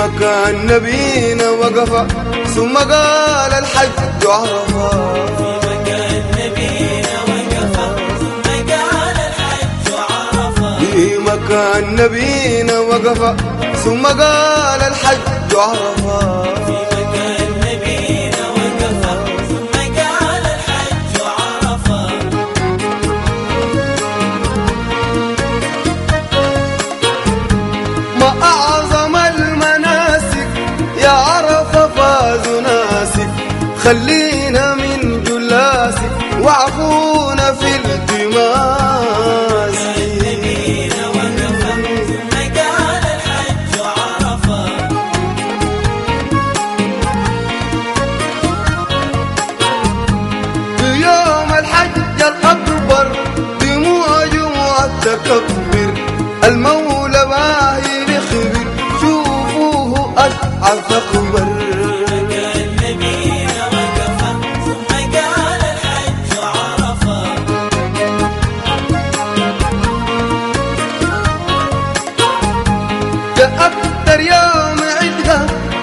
مكان نبينا وقف ثم قال الحج عرفة. مكان نبينا وقف ثم قال الحج عرفة. خلينا من جلاسك وعفونا في التماس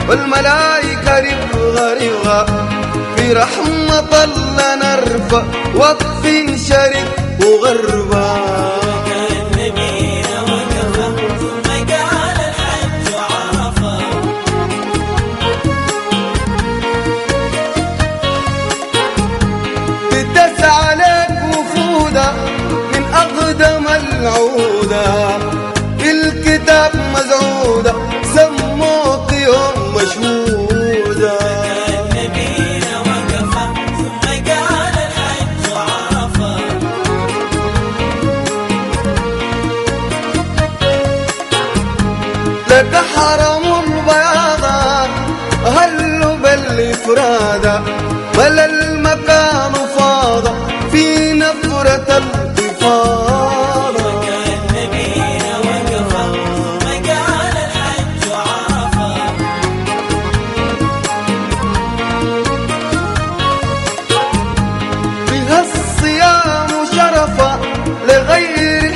والملائكة رفغة رفغة في رحمة الله نرفع وقف شرك وغربة. العودة في الكتاب مزعودة. لك حرم البياضة هلوا بالإفرادة بل المكان فاض في نفرة عرفة فيها الصيام شرفا لغير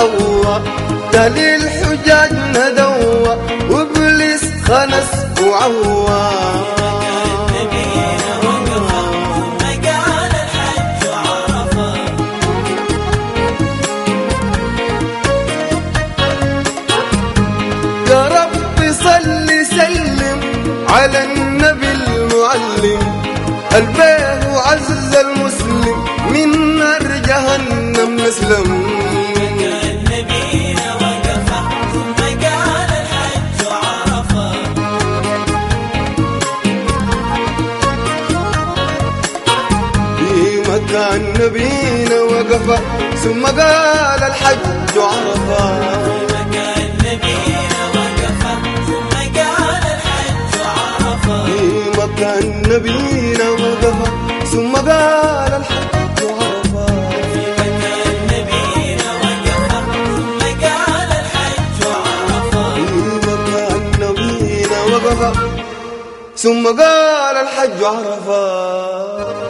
حواء تالي الحجاج ندوى وإبليس خنس وعوى. نبينا وقف ثم قال الحج عرفة يا رب صل سلم على النبي المعلم البيه وعز المسلم من نار جهنم نسلم في مكان نبينا وقف ثم قال الحج عرفة. في مكان نبينا وقف ثم قال الحج ثم قال الحج عرفة.